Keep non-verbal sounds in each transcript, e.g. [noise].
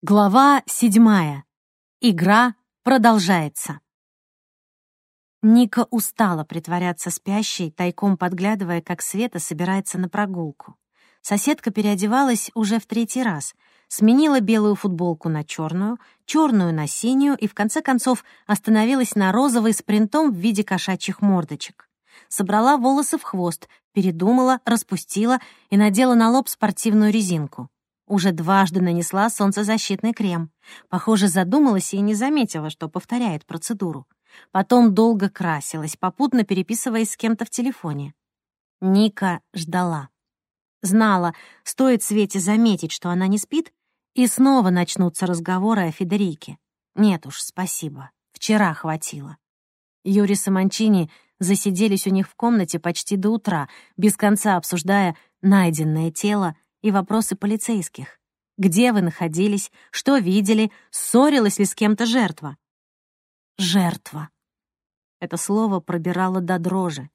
Глава седьмая. Игра продолжается. Ника устала притворяться спящей, тайком подглядывая, как Света собирается на прогулку. Соседка переодевалась уже в третий раз, сменила белую футболку на черную, черную на синюю и, в конце концов, остановилась на розовой с принтом в виде кошачьих мордочек. Собрала волосы в хвост, передумала, распустила и надела на лоб спортивную резинку. Уже дважды нанесла солнцезащитный крем. Похоже, задумалась и не заметила, что повторяет процедуру. Потом долго красилась, попутно переписываясь с кем-то в телефоне. Ника ждала. Знала, стоит Свете заметить, что она не спит, и снова начнутся разговоры о Федерике. Нет уж, спасибо. Вчера хватило. Юрис и Манчини засиделись у них в комнате почти до утра, без конца обсуждая найденное тело и вопросы полицейских. Где вы находились, что видели, ссорилась ли с кем-то жертва? Жертва. Это слово пробирало до дрожи.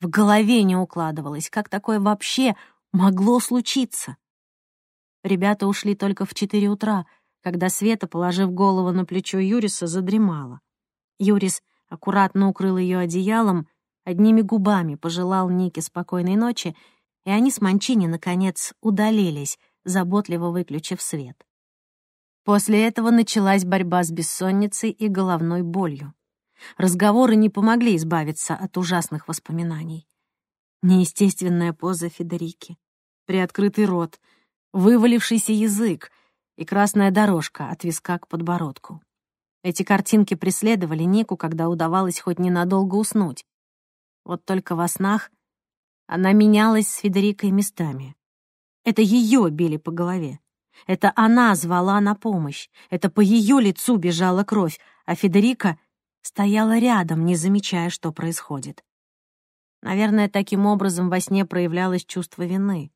В голове не укладывалось, как такое вообще могло случиться. Ребята ушли только в четыре утра, когда Света, положив голову на плечо Юриса, задремала. Юрис аккуратно укрыл ее одеялом, одними губами пожелал Нике спокойной ночи и они с Манчини, наконец, удалились, заботливо выключив свет. После этого началась борьба с бессонницей и головной болью. Разговоры не помогли избавиться от ужасных воспоминаний. Неестественная поза Федерики, приоткрытый рот, вывалившийся язык и красная дорожка от виска к подбородку. Эти картинки преследовали Нику, когда удавалось хоть ненадолго уснуть. Вот только во снах она менялась с Федерикой местами. Это ее били по голове. Это она звала на помощь. Это по ее лицу бежала кровь, а Федерика стояла рядом, не замечая, что происходит. Наверное, таким образом во сне проявлялось чувство вины.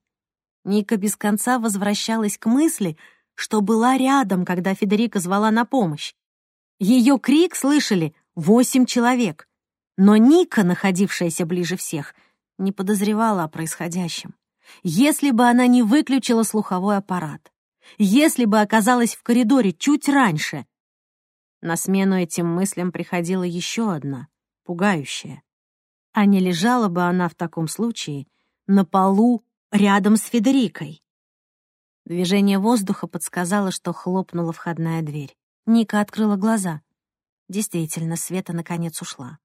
Ника без конца возвращалась к мысли, что была рядом, когда Федерика звала на помощь. Ее крик слышали восемь человек, но Ника, находившаяся ближе всех, — не подозревала о происходящем. Если бы она не выключила слуховой аппарат, если бы оказалась в коридоре чуть раньше. На смену этим мыслям приходила еще одна, пугающая. А не лежала бы она в таком случае на полу рядом с Федерикой? Движение воздуха подсказало, что хлопнула входная дверь. Ника открыла глаза. Действительно, Света наконец ушла.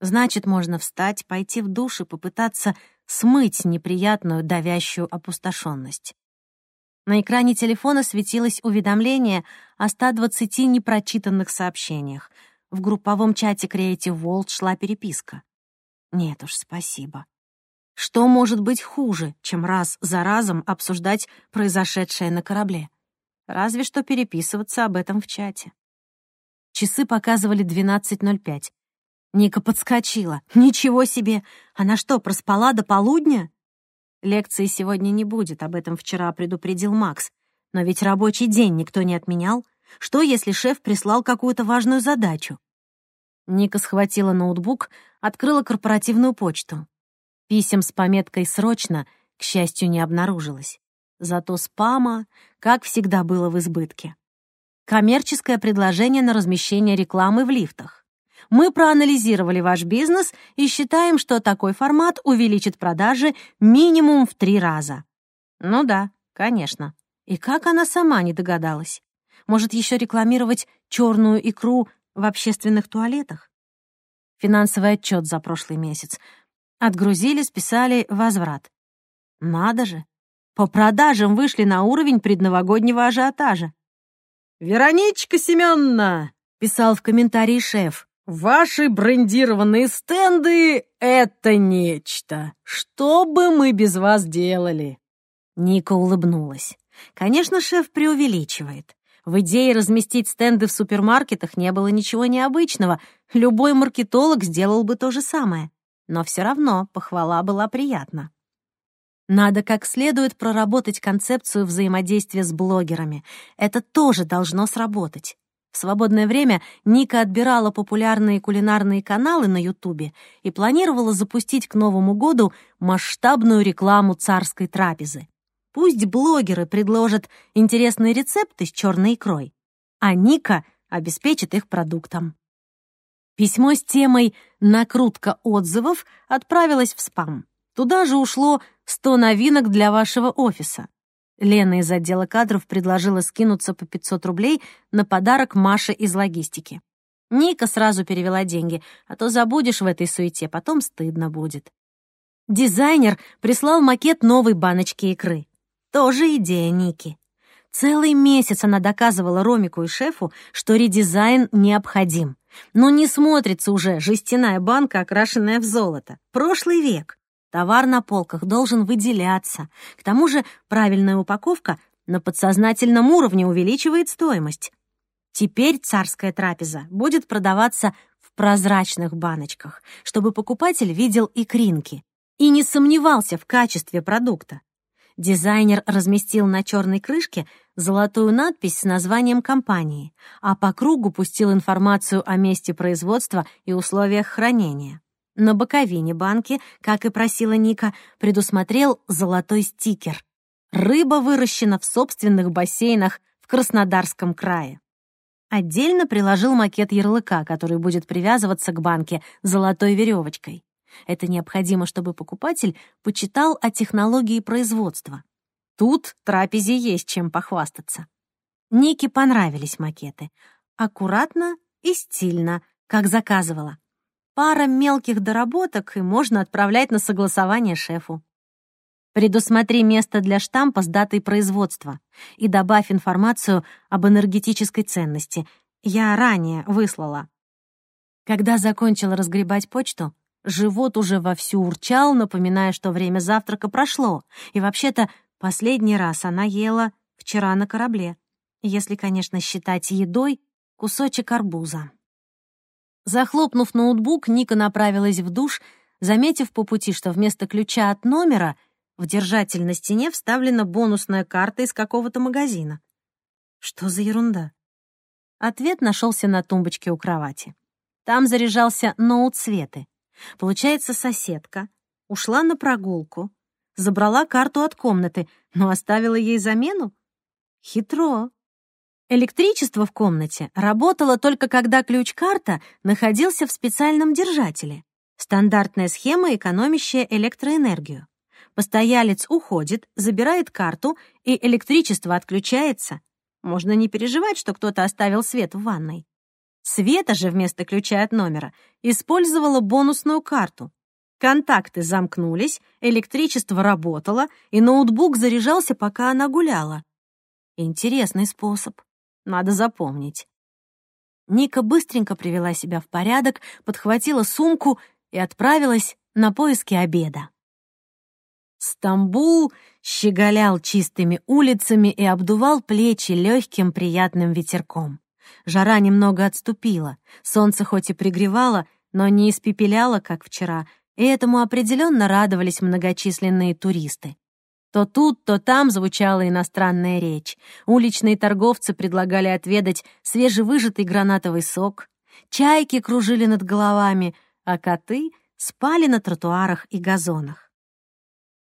Значит, можно встать, пойти в душ и попытаться смыть неприятную давящую опустошенность. На экране телефона светилось уведомление о 120 непрочитанных сообщениях. В групповом чате Creative World шла переписка. Нет уж, спасибо. Что может быть хуже, чем раз за разом обсуждать произошедшее на корабле? Разве что переписываться об этом в чате. Часы показывали 12.05. Ника подскочила. «Ничего себе! Она что, проспала до полудня?» Лекции сегодня не будет, об этом вчера предупредил Макс. Но ведь рабочий день никто не отменял. Что, если шеф прислал какую-то важную задачу? Ника схватила ноутбук, открыла корпоративную почту. Писем с пометкой «Срочно», к счастью, не обнаружилось. Зато спама, как всегда, было в избытке. Коммерческое предложение на размещение рекламы в лифтах. Мы проанализировали ваш бизнес и считаем, что такой формат увеличит продажи минимум в три раза. Ну да, конечно. И как она сама не догадалась? Может, еще рекламировать черную икру в общественных туалетах? Финансовый отчет за прошлый месяц. Отгрузили, списали возврат. Надо же. По продажам вышли на уровень предновогоднего ажиотажа. «Вероничка Семеновна!» — писал в комментарии шеф. Ваши брендированные стенды — это нечто. Что бы мы без вас делали?» Ника улыбнулась. Конечно, шеф преувеличивает. В идее разместить стенды в супермаркетах не было ничего необычного. Любой маркетолог сделал бы то же самое. Но все равно похвала была приятна. Надо как следует проработать концепцию взаимодействия с блогерами. Это тоже должно сработать. В свободное время Ника отбирала популярные кулинарные каналы на Ютубе и планировала запустить к Новому году масштабную рекламу царской трапезы. Пусть блогеры предложат интересные рецепты с черной икрой, а Ника обеспечит их продуктом. Письмо с темой «Накрутка отзывов» отправилось в спам. Туда же ушло 100 новинок для вашего офиса. Лена из отдела кадров предложила скинуться по 500 рублей на подарок Маше из логистики. Ника сразу перевела деньги, а то забудешь в этой суете, потом стыдно будет. Дизайнер прислал макет новой баночки икры. Тоже идея Ники. Целый месяц она доказывала Ромику и шефу, что редизайн необходим. Но не смотрится уже жестяная банка, окрашенная в золото. Прошлый век. Товар на полках должен выделяться. К тому же правильная упаковка на подсознательном уровне увеличивает стоимость. Теперь царская трапеза будет продаваться в прозрачных баночках, чтобы покупатель видел икринки и не сомневался в качестве продукта. Дизайнер разместил на черной крышке золотую надпись с названием компании, а по кругу пустил информацию о месте производства и условиях хранения. На боковине банки, как и просила Ника, предусмотрел золотой стикер. Рыба выращена в собственных бассейнах в Краснодарском крае. Отдельно приложил макет ярлыка, который будет привязываться к банке золотой веревочкой. Это необходимо, чтобы покупатель почитал о технологии производства. Тут трапезе есть чем похвастаться. Нике понравились макеты. Аккуратно и стильно, как заказывала. Пара мелких доработок, и можно отправлять на согласование шефу. Предусмотри место для штампа с датой производства и добавь информацию об энергетической ценности. Я ранее выслала. Когда закончила разгребать почту, Живот уже вовсю урчал, напоминая, что время завтрака прошло, и вообще-то последний раз она ела вчера на корабле, если, конечно, считать едой кусочек арбуза. Захлопнув ноутбук, Ника направилась в душ, заметив по пути, что вместо ключа от номера в держатель на стене вставлена бонусная карта из какого-то магазина. Что за ерунда? Ответ нашелся на тумбочке у кровати. Там заряжался ноут Светы. Получается, соседка ушла на прогулку, забрала карту от комнаты, но оставила ей замену? Хитро. Электричество в комнате работало только когда ключ-карта находился в специальном держателе. Стандартная схема, экономящая электроэнергию. Постоялец уходит, забирает карту, и электричество отключается. Можно не переживать, что кто-то оставил свет в ванной. Света же вместо ключа от номера использовала бонусную карту. Контакты замкнулись, электричество работало, и ноутбук заряжался, пока она гуляла. Интересный способ. Надо запомнить. Ника быстренько привела себя в порядок, подхватила сумку и отправилась на поиски обеда. Стамбул щеголял чистыми улицами и обдувал плечи легким приятным ветерком. Жара немного отступила, солнце хоть и пригревало, но не испепеляло, как вчера, и этому определенно радовались многочисленные туристы. То тут, то там звучала иностранная речь. Уличные торговцы предлагали отведать свежевыжатый гранатовый сок, чайки кружили над головами, а коты спали на тротуарах и газонах.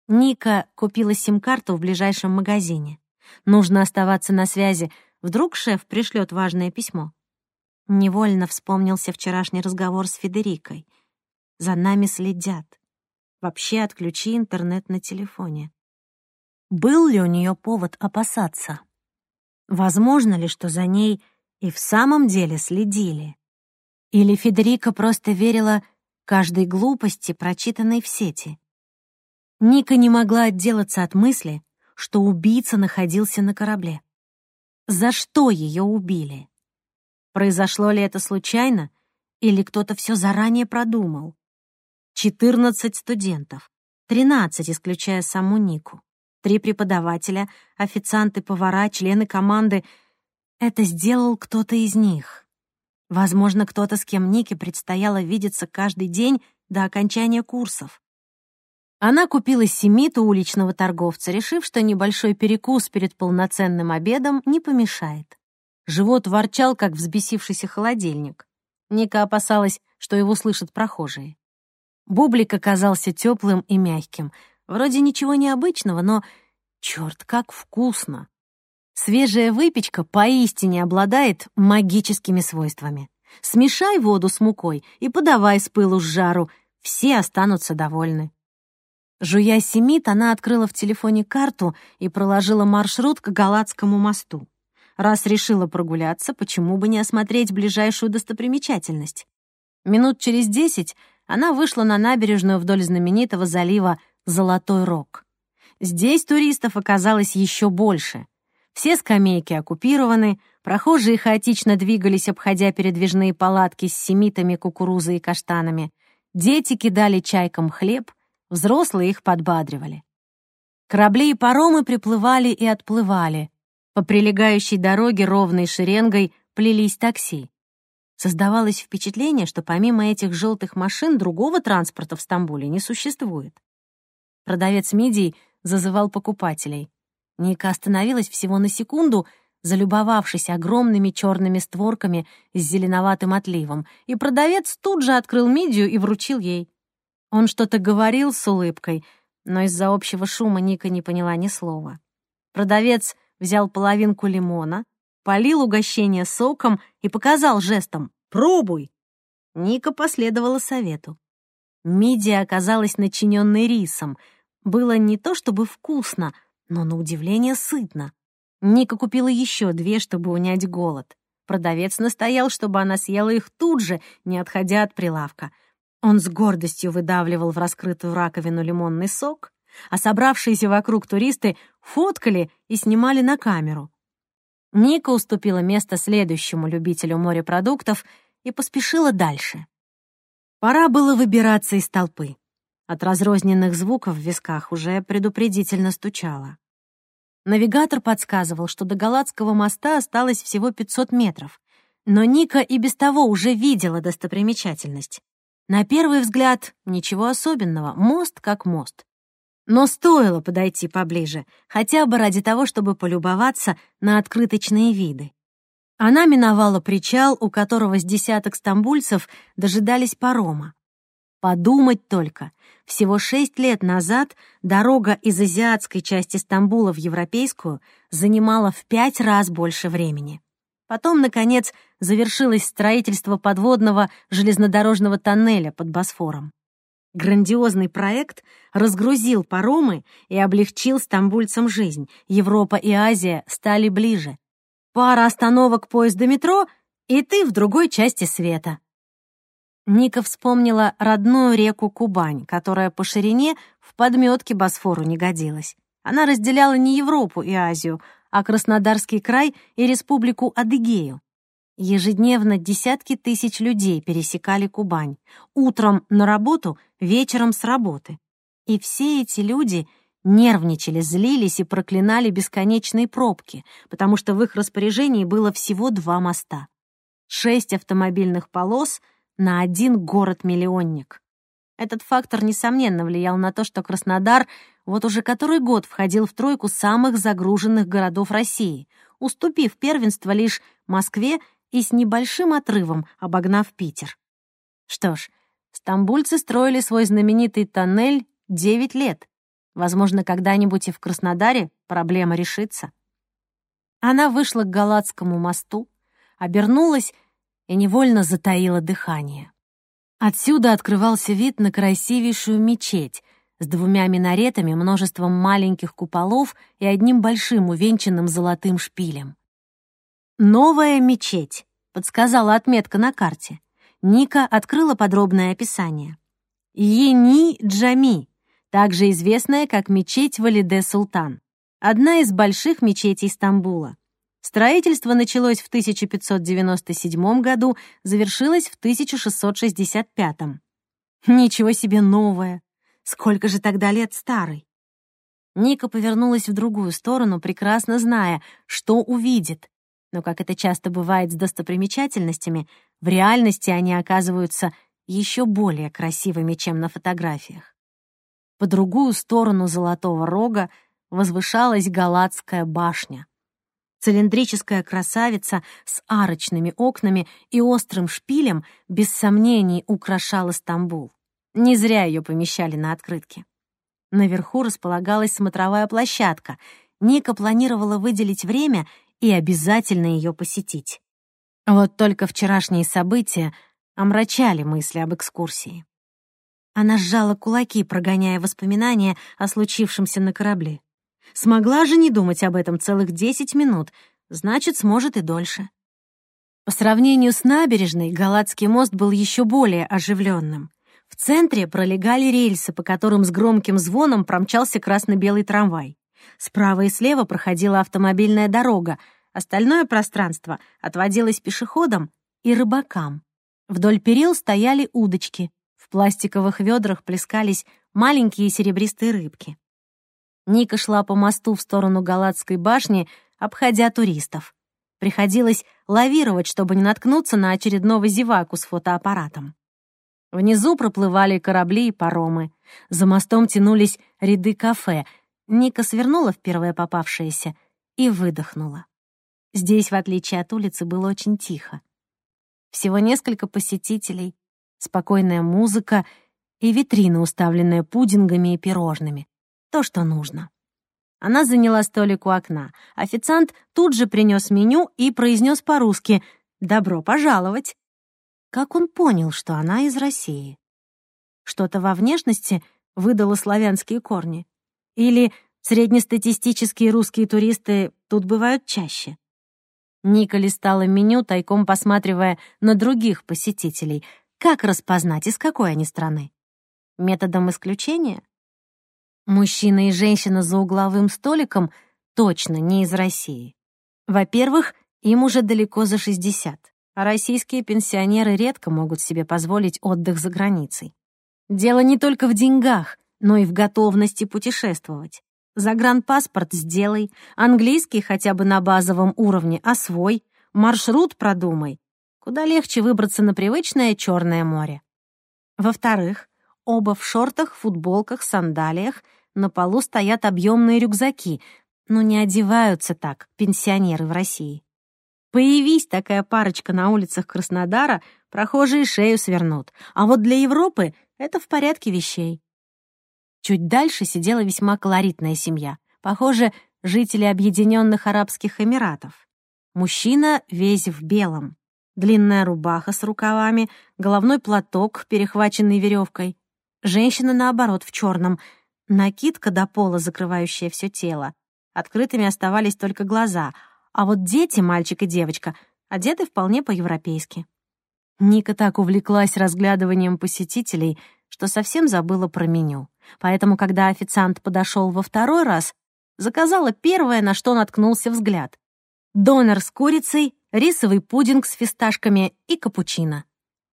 Ника купила сим-карту в ближайшем магазине. Нужно оставаться на связи, Вдруг шеф пришлет важное письмо. Невольно вспомнился вчерашний разговор с Федерикой. За нами следят. Вообще отключи интернет на телефоне. Был ли у нее повод опасаться? Возможно ли, что за ней и в самом деле следили? Или Федерика просто верила каждой глупости, прочитанной в сети? Ника не могла отделаться от мысли, что убийца находился на корабле. За что ее убили? Произошло ли это случайно, или кто-то все заранее продумал? 14 студентов, 13, исключая саму Нику, три преподавателя, официанты, повара, члены команды. Это сделал кто-то из них. Возможно, кто-то, с кем Нике предстояло видеться каждый день до окончания курсов. Она купила семит у уличного торговца, решив, что небольшой перекус перед полноценным обедом не помешает. Живот ворчал, как взбесившийся холодильник. Ника опасалась, что его слышат прохожие. Бублик оказался теплым и мягким. Вроде ничего необычного, но Черт, как вкусно! Свежая выпечка поистине обладает магическими свойствами. Смешай воду с мукой и подавай с пылу с жару, все останутся довольны. Жуя семит, она открыла в телефоне карту и проложила маршрут к Галатскому мосту. Раз решила прогуляться, почему бы не осмотреть ближайшую достопримечательность? Минут через десять она вышла на набережную вдоль знаменитого залива Золотой Рог. Здесь туристов оказалось еще больше. Все скамейки оккупированы, прохожие хаотично двигались, обходя передвижные палатки с семитами, кукурузой и каштанами. Дети кидали чайкам хлеб, взрослые их подбадривали. Корабли и паромы приплывали и отплывали. По прилегающей дороге ровной шеренгой плелись такси. Создавалось впечатление, что помимо этих желтых машин другого транспорта в Стамбуле не существует. Продавец мидий зазывал покупателей. Ника остановилась всего на секунду, залюбовавшись огромными черными створками с зеленоватым отливом, и продавец тут же открыл мидию и вручил ей. Он что-то говорил с улыбкой, но из-за общего шума Ника не поняла ни слова. Продавец взял половинку лимона, полил угощение соком и показал жестом «Пробуй!». Ника последовала совету. Мидия оказалась начиненной рисом. Было не то чтобы вкусно, но на удивление сытно. Ника купила еще две, чтобы унять голод. Продавец настоял, чтобы она съела их тут же, не отходя от прилавка. Он с гордостью выдавливал в раскрытую раковину лимонный сок, а собравшиеся вокруг туристы фоткали и снимали на камеру. Ника уступила место следующему любителю морепродуктов и поспешила дальше. Пора было выбираться из толпы. От разрозненных звуков в висках уже предупредительно стучало. Навигатор подсказывал, что до Галатского моста осталось всего 500 метров, но Ника и без того уже видела достопримечательность. На первый взгляд ничего особенного, мост как мост. Но стоило подойти поближе, хотя бы ради того, чтобы полюбоваться на открыточные виды. Она миновала причал, у которого с десяток стамбульцев дожидались парома. Подумать только, всего шесть лет назад дорога из азиатской части Стамбула в европейскую занимала в пять раз больше времени. Потом, наконец, завершилось строительство подводного железнодорожного тоннеля под Босфором. Грандиозный проект разгрузил паромы и облегчил стамбульцам жизнь. Европа и Азия стали ближе. Пара остановок поезда метро, и ты в другой части света. Ника вспомнила родную реку Кубань, которая по ширине в подметке Босфору не годилась. Она разделяла не Европу и Азию, а Краснодарский край и республику Адыгею. Ежедневно десятки тысяч людей пересекали Кубань. Утром на работу, вечером с работы. И все эти люди нервничали, злились и проклинали бесконечные пробки, потому что в их распоряжении было всего два моста. Шесть автомобильных полос на один город-миллионник. Этот фактор, несомненно, влиял на то, что Краснодар вот уже который год входил в тройку самых загруженных городов России, уступив первенство лишь Москве и с небольшим отрывом обогнав Питер. Что ж, стамбульцы строили свой знаменитый тоннель 9 лет. Возможно, когда-нибудь и в Краснодаре проблема решится. Она вышла к Галатскому мосту, обернулась и невольно затаила дыхание. Отсюда открывался вид на красивейшую мечеть с двумя минаретами, множеством маленьких куполов и одним большим увенчанным золотым шпилем. «Новая мечеть», — подсказала отметка на карте. Ника открыла подробное описание. Ени Джами, также известная как мечеть Валиде Султан, одна из больших мечетей Стамбула. Строительство началось в 1597 году, завершилось в 1665. Ничего себе новое! Сколько же тогда лет старой? Ника повернулась в другую сторону, прекрасно зная, что увидит. Но, как это часто бывает с достопримечательностями, в реальности они оказываются еще более красивыми, чем на фотографиях. По другую сторону Золотого Рога возвышалась Галатская башня. Цилиндрическая красавица с арочными окнами и острым шпилем без сомнений украшала Стамбул. Не зря ее помещали на открытке. Наверху располагалась смотровая площадка. Ника планировала выделить время и обязательно ее посетить. Вот только вчерашние события омрачали мысли об экскурсии. Она сжала кулаки, прогоняя воспоминания о случившемся на корабле. Смогла же не думать об этом целых десять минут, значит, сможет и дольше. По сравнению с набережной, Галатский мост был еще более оживленным. В центре пролегали рельсы, по которым с громким звоном промчался красно-белый трамвай. Справа и слева проходила автомобильная дорога, остальное пространство отводилось пешеходам и рыбакам. Вдоль перил стояли удочки, в пластиковых ведрах плескались маленькие серебристые рыбки. Ника шла по мосту в сторону Галатской башни, обходя туристов. Приходилось лавировать, чтобы не наткнуться на очередного зеваку с фотоаппаратом. Внизу проплывали корабли и паромы. За мостом тянулись ряды кафе. Ника свернула в первое попавшееся и выдохнула. Здесь, в отличие от улицы, было очень тихо. Всего несколько посетителей, спокойная музыка и витрина, уставленная пудингами и пирожными. То, что нужно. Она заняла столик у окна. Официант тут же принес меню и произнес по-русски «Добро пожаловать». Как он понял, что она из России? Что-то во внешности выдало славянские корни? Или среднестатистические русские туристы тут бывают чаще? Ника листала меню, тайком посматривая на других посетителей. Как распознать, из какой они страны? Методом исключения? Мужчина и женщина за угловым столиком точно не из России. Во-первых, им уже далеко за 60 а российские пенсионеры редко могут себе позволить отдых за границей. Дело не только в деньгах, но и в готовности путешествовать. Загранпаспорт сделай, английский хотя бы на базовом уровне освой, маршрут продумай. Куда легче выбраться на привычное Черное море. Во-вторых, оба в шортах, футболках, сандалиях, на полу стоят объемные рюкзаки, но не одеваются так пенсионеры в России. Появись такая парочка на улицах Краснодара, прохожие шею свернут. А вот для Европы это в порядке вещей. Чуть дальше сидела весьма колоритная семья. Похоже, жители Объединенных Арабских Эмиратов. Мужчина весь в белом. Длинная рубаха с рукавами, головной платок, перехваченный веревкой. Женщина, наоборот, в черном. Накидка до пола, закрывающая все тело. Открытыми оставались только глаза — а вот дети, мальчик и девочка, одеты вполне по-европейски. Ника так увлеклась разглядыванием посетителей, что совсем забыла про меню. Поэтому, когда официант подошел во второй раз, заказала первое, на что наткнулся взгляд. Донор с курицей, рисовый пудинг с фисташками и капучино.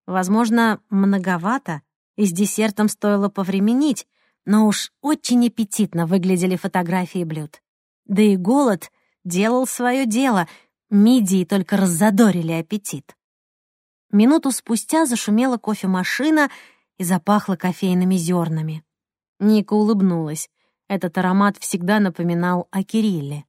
Возможно, многовато, и с десертом стоило повременить, но уж очень аппетитно выглядели фотографии блюд. Да и голод делал свое дело, мидии только раззадорили аппетит. Минуту спустя зашумела кофемашина и запахло кофейными зернами. Ника улыбнулась. Этот аромат всегда напоминал о Кирилле.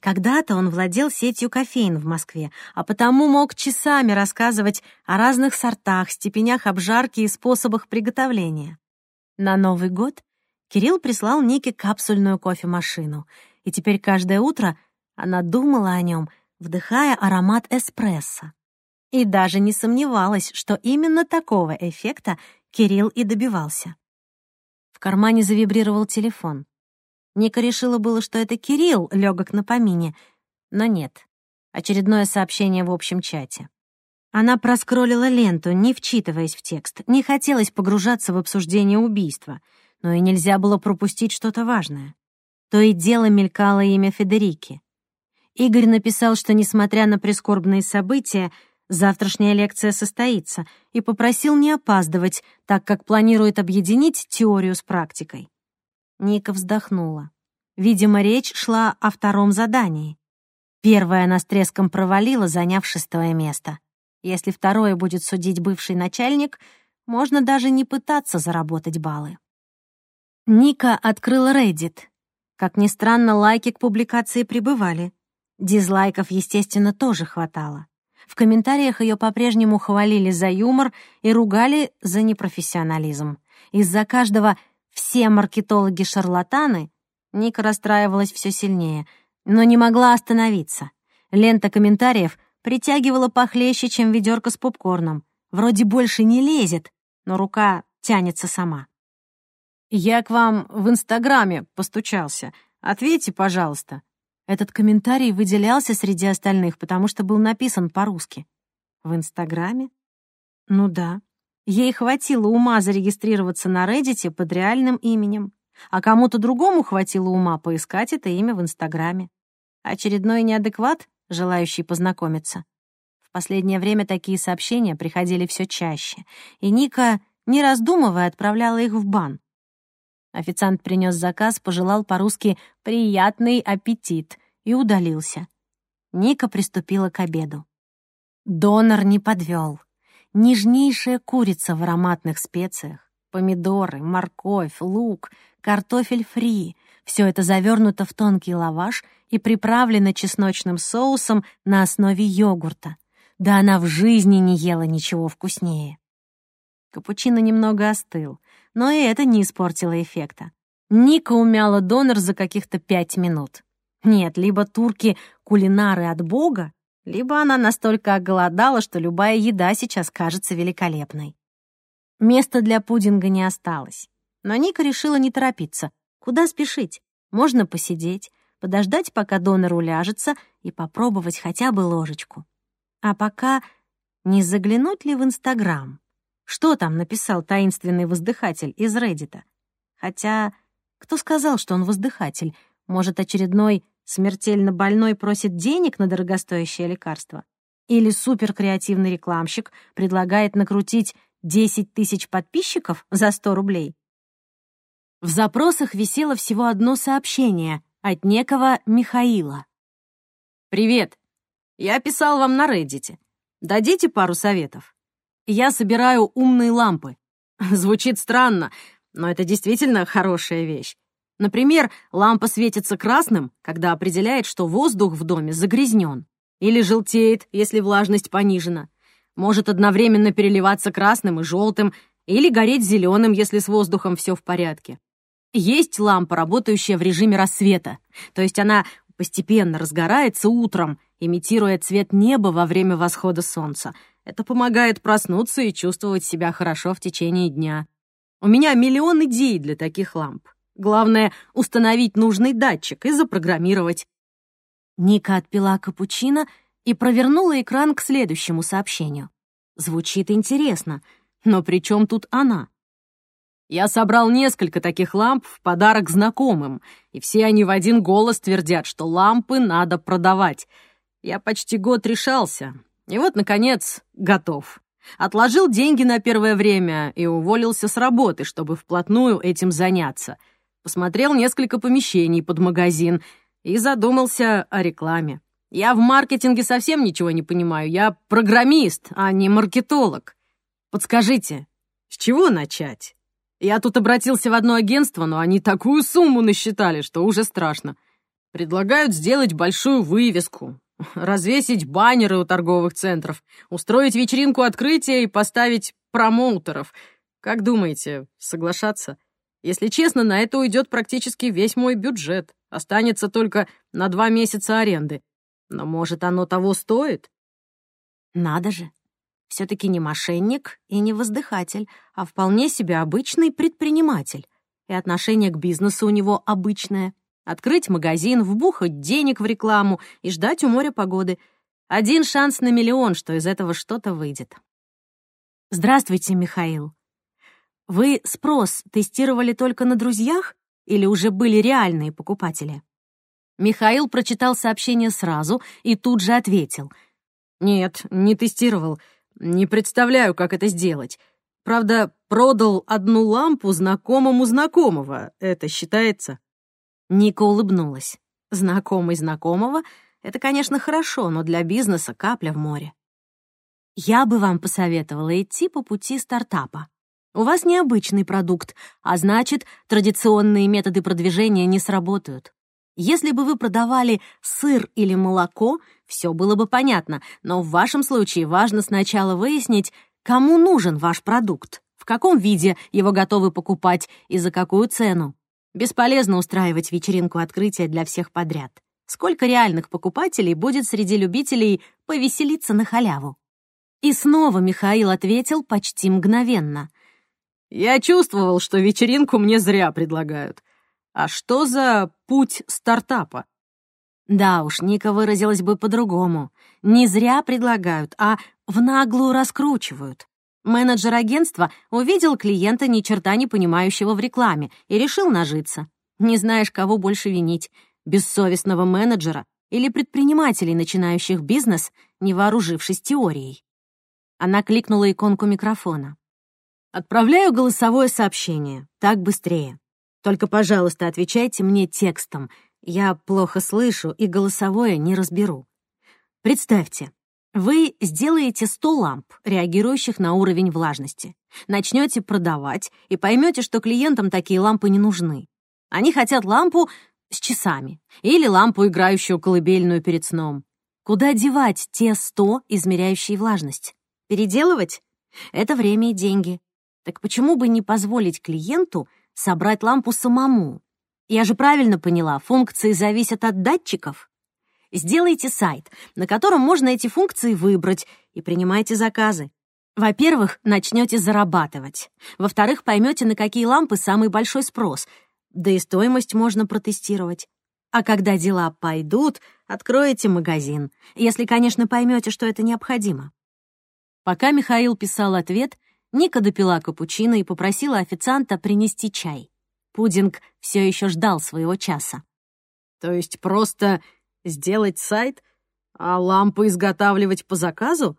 Когда-то он владел сетью кофеин в Москве, а потому мог часами рассказывать о разных сортах, степенях обжарки и способах приготовления. На Новый год Кирилл прислал Нике капсульную кофемашину, и теперь каждое утро она думала о нем, вдыхая аромат эспрессо. И даже не сомневалась, что именно такого эффекта Кирилл и добивался. В кармане завибрировал телефон. Ника решила было, что это Кирилл легок на помине, но нет. Очередное сообщение в общем чате. Она проскроллила ленту, не вчитываясь в текст. Не хотелось погружаться в обсуждение убийства, но и нельзя было пропустить что-то важное. То и дело мелькало имя Федерики. Игорь написал, что, несмотря на прискорбные события, завтрашняя лекция состоится, и попросил не опаздывать, так как планирует объединить теорию с практикой. Ника вздохнула. Видимо, речь шла о втором задании. Первое она с треском провалила, заняв шестое место. Если второе будет судить бывший начальник, можно даже не пытаться заработать баллы. Ника открыла Reddit. Как ни странно, лайки к публикации прибывали. Дизлайков, естественно, тоже хватало. В комментариях ее по-прежнему хвалили за юмор и ругали за непрофессионализм. Из-за каждого все маркетологи-шарлатаны, Ника расстраивалась все сильнее, но не могла остановиться. Лента комментариев притягивала похлеще, чем ведерко с попкорном. Вроде больше не лезет, но рука тянется сама. «Я к вам в Инстаграме постучался. Ответьте, пожалуйста». Этот комментарий выделялся среди остальных, потому что был написан по-русски. В Инстаграме? Ну да. Ей хватило ума зарегистрироваться на Reddit под реальным именем, а кому-то другому хватило ума поискать это имя в Инстаграме. Очередной неадекват, желающий познакомиться. В последнее время такие сообщения приходили все чаще, и Ника, не раздумывая, отправляла их в бан. Официант принес заказ, пожелал по-русски «приятный аппетит» и удалился. Ника приступила к обеду. Донор не подвел. Нежнейшая курица в ароматных специях, помидоры, морковь, лук, картофель фри — все это завернуто в тонкий лаваш и приправлено чесночным соусом на основе йогурта. Да она в жизни не ела ничего вкуснее. Капучино немного остыл, но и это не испортило эффекта. Ника умяла донор за каких-то пять минут. Нет, либо турки — кулинары от бога, либо она настолько оголодала, что любая еда сейчас кажется великолепной. Места для пудинга не осталось. Но Ника решила не торопиться. Куда спешить? Можно посидеть, подождать, пока донор уляжется, и попробовать хотя бы ложечку. А пока не заглянуть ли в Инстаграм? Что там написал таинственный воздыхатель из Реддита? Хотя, кто сказал, что он воздыхатель? Может, очередной смертельно больной просит денег на дорогостоящее лекарство? Или суперкреативный рекламщик предлагает накрутить 10 тысяч подписчиков за 100 рублей? В запросах висело всего одно сообщение от некого Михаила. «Привет. Я писал вам на Reddit. Дадите пару советов? Я собираю умные лампы. [laughs] Звучит странно, но это действительно хорошая вещь. Например, лампа светится красным, когда определяет, что воздух в доме загрязнен. Или желтеет, если влажность понижена. Может одновременно переливаться красным и желтым, или гореть зеленым, если с воздухом все в порядке. Есть лампа, работающая в режиме рассвета, то есть она постепенно разгорается утром, имитируя цвет неба во время восхода солнца. Это помогает проснуться и чувствовать себя хорошо в течение дня. У меня миллион идей для таких ламп. Главное — установить нужный датчик и запрограммировать. Ника отпила капучино и провернула экран к следующему сообщению. Звучит интересно, но при чем тут она? Я собрал несколько таких ламп в подарок знакомым, и все они в один голос твердят, что лампы надо продавать. Я почти год решался, и вот, наконец, готов. Отложил деньги на первое время и уволился с работы, чтобы вплотную этим заняться — посмотрел несколько помещений под магазин и задумался о рекламе. Я в маркетинге совсем ничего не понимаю. Я программист, а не маркетолог. Подскажите, с чего начать? Я тут обратился в одно агентство, но они такую сумму насчитали, что уже страшно. Предлагают сделать большую вывеску, развесить баннеры у торговых центров, устроить вечеринку открытия и поставить промоутеров. Как думаете, соглашаться? Если честно, на это уйдет практически весь мой бюджет. Останется только на два месяца аренды. Но, может, оно того стоит? Надо же. Все-таки не мошенник и не воздыхатель, а вполне себе обычный предприниматель. И отношение к бизнесу у него обычное. Открыть магазин, вбухать денег в рекламу и ждать у моря погоды. Один шанс на миллион, что из этого что-то выйдет. «Здравствуйте, Михаил», вы спрос тестировали только на друзьях или уже были реальные покупатели? Михаил прочитал сообщение сразу и тут же ответил. «Нет, не тестировал. Не представляю, как это сделать. Правда, продал одну лампу знакомому знакомого. Это считается?» Ника улыбнулась. «Знакомый знакомого — это, конечно, хорошо, но для бизнеса капля в море. Я бы вам посоветовала идти по пути стартапа. У вас необычный продукт, а значит, традиционные методы продвижения не сработают. Если бы вы продавали сыр или молоко, все было бы понятно, но в вашем случае важно сначала выяснить, кому нужен ваш продукт, в каком виде его готовы покупать и за какую цену. Бесполезно устраивать вечеринку открытия для всех подряд. Сколько реальных покупателей будет среди любителей повеселиться на халяву? И снова Михаил ответил почти мгновенно. «Я чувствовал, что вечеринку мне зря предлагают. А что за путь стартапа?» Да уж, Ника выразилась бы по-другому. Не зря предлагают, а в наглую раскручивают. Менеджер агентства увидел клиента, ни черта не понимающего в рекламе, и решил нажиться. Не знаешь, кого больше винить — бессовестного менеджера или предпринимателей, начинающих бизнес, не вооружившись теорией. Она кликнула иконку микрофона. «Отправляю голосовое сообщение. Так быстрее. Только, пожалуйста, отвечайте мне текстом. Я плохо слышу и голосовое не разберу. Представьте, вы сделаете 100 ламп, реагирующих на уровень влажности. Начнете продавать и поймете, что клиентам такие лампы не нужны. Они хотят лампу с часами или лампу, играющую колыбельную перед сном. Куда девать те 100, измеряющие влажность? Переделывать? Это время и деньги. Так почему бы не позволить клиенту собрать лампу самому? Я же правильно поняла, функции зависят от датчиков. Сделайте сайт, на котором можно эти функции выбрать, и принимайте заказы. Во-первых, начнете зарабатывать. Во-вторых, поймете, на какие лампы самый большой спрос. Да и стоимость можно протестировать. А когда дела пойдут, откроете магазин. Если, конечно, поймете, что это необходимо. Пока Михаил писал ответ, Ника допила капучино и попросила официанта принести чай. Пудинг все еще ждал своего часа. «То есть просто Сделать сайт? А лампы изготавливать по заказу?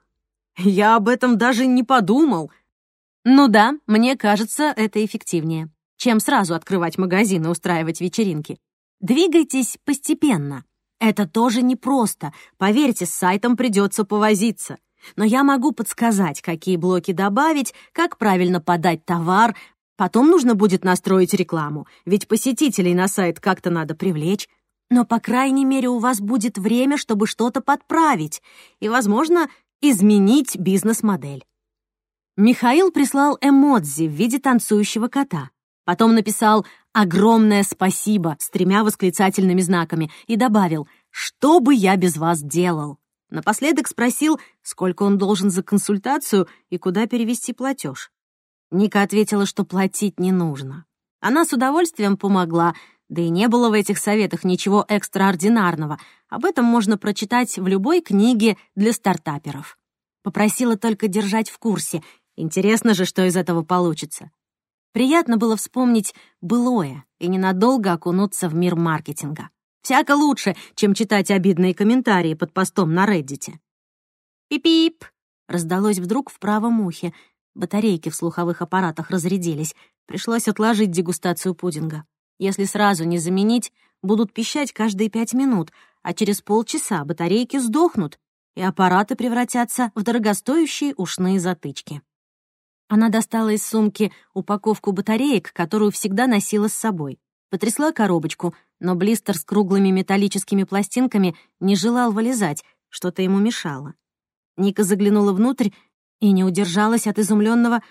Я об этом даже не подумал. Ну да, мне кажется, это эффективнее, чем сразу открывать магазин и устраивать вечеринки. Двигайтесь постепенно. Это тоже непросто. Поверьте, с сайтом придется повозиться. Но я могу подсказать, какие блоки добавить, как правильно подать товар. Потом нужно будет настроить рекламу, ведь посетителей на сайт как-то надо привлечь. Но, по крайней мере, у вас будет время, чтобы что-то подправить и, возможно, изменить бизнес-модель. Михаил прислал эмодзи в виде танцующего кота. Потом написал «Огромное спасибо» с тремя восклицательными знаками и добавил «Что бы я без вас делал?» Напоследок спросил, сколько он должен за консультацию и куда перевести платеж. Ника ответила, что платить не нужно. Она с удовольствием помогла, да и не было в этих советах ничего экстраординарного. Об этом можно прочитать в любой книге для стартаперов. Попросила только держать в курсе. Интересно же, что из этого получится. Приятно было вспомнить былое и ненадолго окунуться в мир маркетинга. Всяко лучше, чем читать обидные комментарии под постом на Реддите. «Пип-пип!» — раздалось вдруг в правом ухе. Батарейки в слуховых аппаратах разрядились. Пришлось отложить дегустацию пудинга. Если сразу не заменить, будут пищать каждые пять минут, а через полчаса батарейки сдохнут, и аппараты превратятся в дорогостоящие ушные затычки. Она достала из сумки упаковку батареек, которую всегда носила с собой. Потрясла коробочку, но блистер с круглыми металлическими пластинками не желал вылезать, что-то ему мешало. Ника заглянула внутрь и не удержалась от изумленного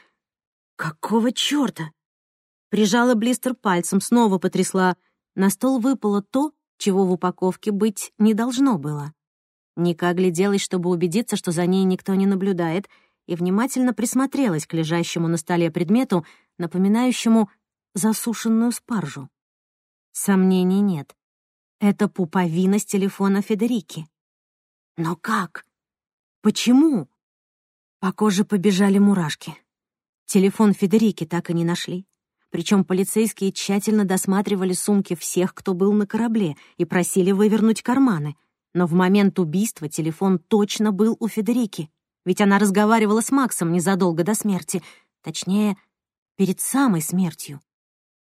«Какого чёрта?» Прижала блистер пальцем, снова потрясла. На стол выпало то, чего в упаковке быть не должно было. Ника огляделась, чтобы убедиться, что за ней никто не наблюдает, и внимательно присмотрелась к лежащему на столе предмету, напоминающему засушенную спаржу. Сомнений нет. Это пуповина с телефона Федерики. Но как? Почему? По коже побежали мурашки. Телефон Федерики так и не нашли. Причем полицейские тщательно досматривали сумки всех, кто был на корабле, и просили вывернуть карманы. Но в момент убийства телефон точно был у Федерики. Ведь она разговаривала с Максом незадолго до смерти. Точнее, перед самой смертью.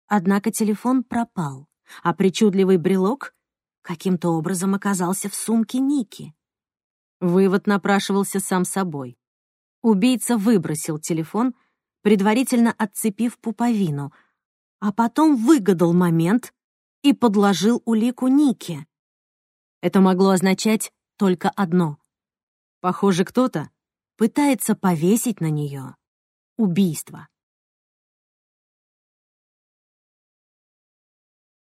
Однако телефон пропал, а причудливый брелок каким-то образом оказался в сумке Ники. Вывод напрашивался сам собой. Убийца выбросил телефон — предварительно отцепив пуповину, а потом выгадал момент и подложил улику Нике. Это могло означать только одно. Похоже, кто-то пытается повесить на нее убийство.